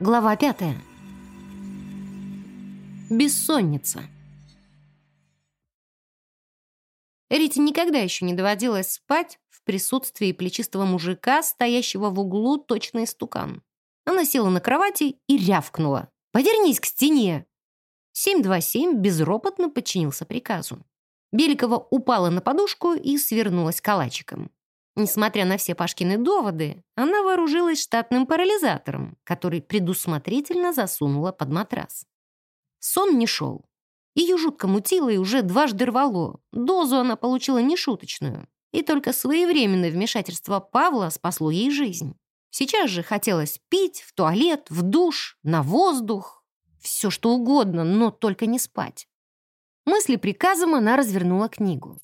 Глава пятая. Бессонница. Рите никогда еще не доводилось спать в присутствии плечистого мужика, стоящего в углу точно истукан. Она села на кровати и рявкнула. «Повернись к стене!» 727 безропотно подчинился приказу. Беликова упала на подушку и свернулась калачиком. Несмотря на все Пашкины доводы, она вооружилась штатным парализатором, который предусмотрительно засунула под матрас. Сон не шел. Ее жутко мутило и уже дважды рвало. Дозу она получила нешуточную. И только своевременное вмешательство Павла спасло ей жизнь. Сейчас же хотелось пить, в туалет, в душ, на воздух. Все что угодно, но только не спать. Мысли приказом она развернула книгу.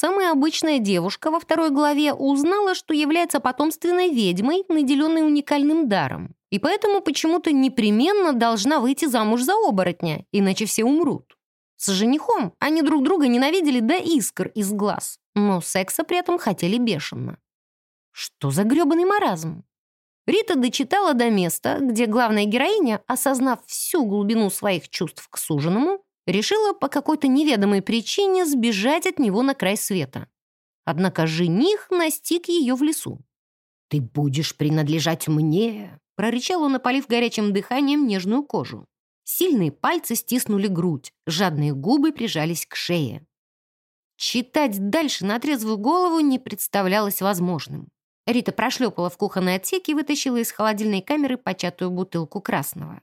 Самая обычная девушка во второй главе узнала, что является потомственной ведьмой, наделенной уникальным даром, и поэтому почему-то непременно должна выйти замуж за оборотня, иначе все умрут. С женихом они друг друга ненавидели до искр из глаз, но секса при этом хотели бешено. Что за грёбаный маразм? Рита дочитала до места, где главная героиня, осознав всю глубину своих чувств к суженому, решила по какой-то неведомой причине сбежать от него на край света. Однако жених настиг ее в лесу. «Ты будешь принадлежать мне!» прорычал он, опалив горячим дыханием нежную кожу. Сильные пальцы стиснули грудь, жадные губы прижались к шее. Читать дальше на трезвую голову не представлялось возможным. Рита прошлепала в кухонный отсек и вытащила из холодильной камеры початую бутылку красного.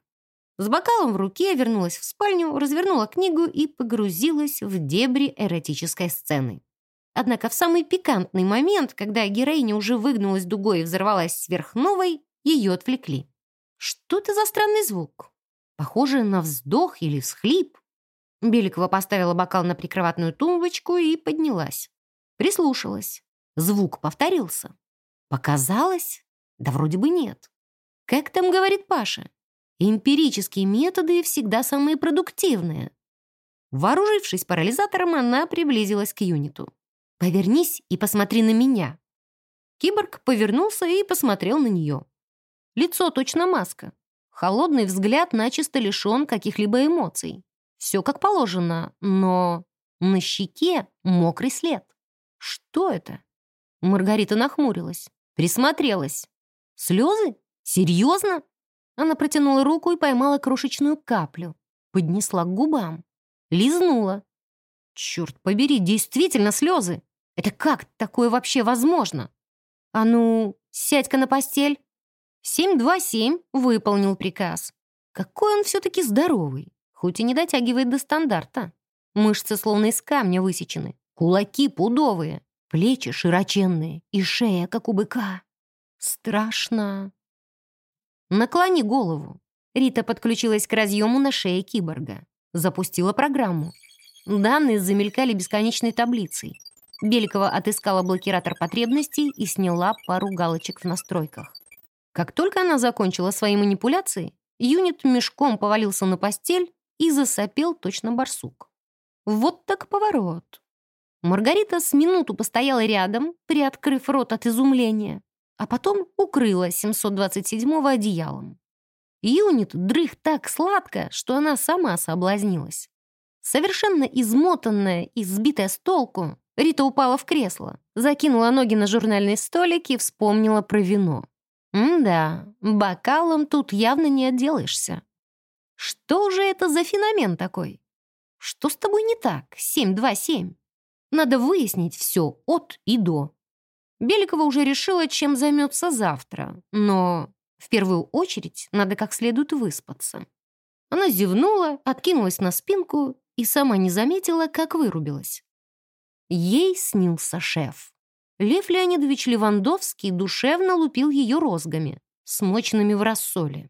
С бокалом в руке вернулась в спальню, развернула книгу и погрузилась в дебри эротической сцены. Однако в самый пикантный момент, когда героиня уже выгнулась дугой и взорвалась сверхновой, ее отвлекли. Что это за странный звук? Похоже на вздох или всхлип. Беликова поставила бокал на прикроватную тумбочку и поднялась. Прислушалась. Звук повторился. Показалось? Да вроде бы нет. Как там говорит Паша? Эмпирические методы всегда самые продуктивные. Вооружившись парализатором, она приблизилась к юниту. «Повернись и посмотри на меня». Киборг повернулся и посмотрел на нее. Лицо точно маска. Холодный взгляд начисто лишен каких-либо эмоций. Все как положено, но на щеке мокрый след. Что это? Маргарита нахмурилась, присмотрелась. Слезы? Серьезно? Она протянула руку и поймала крошечную каплю. Поднесла к губам. Лизнула. Черт побери, действительно слезы. Это как такое вообще возможно? А ну, сядь-ка на постель. 727 выполнил приказ. Какой он все-таки здоровый, хоть и не дотягивает до стандарта. Мышцы словно из камня высечены, кулаки пудовые, плечи широченные и шея, как у быка. Страшно. «Наклони голову». Рита подключилась к разъему на шее киборга. Запустила программу. Данные замелькали бесконечной таблицей. Беликова отыскала блокиратор потребностей и сняла пару галочек в настройках. Как только она закончила свои манипуляции, юнит мешком повалился на постель и засопел точно барсук. Вот так поворот. Маргарита с минуту постояла рядом, приоткрыв рот от изумления, а потом укрыла 727-го одеялом. Юнит дрых так сладко, что она сама соблазнилась. Совершенно измотанная и сбитая с толку, Рита упала в кресло, закинула ноги на журнальный столик и вспомнила про вино. М-да, бокалом тут явно не отделаешься. Что же это за феномен такой? Что с тобой не так, 727? Надо выяснить все от и до. Беликова уже решила, чем займется завтра, но в первую очередь надо как следует выспаться. Она зевнула, откинулась на спинку и сама не заметила, как вырубилась. Ей снился шеф. Лев Леонидович Левандовский душевно лупил ее розгами, смоченными в рассоле.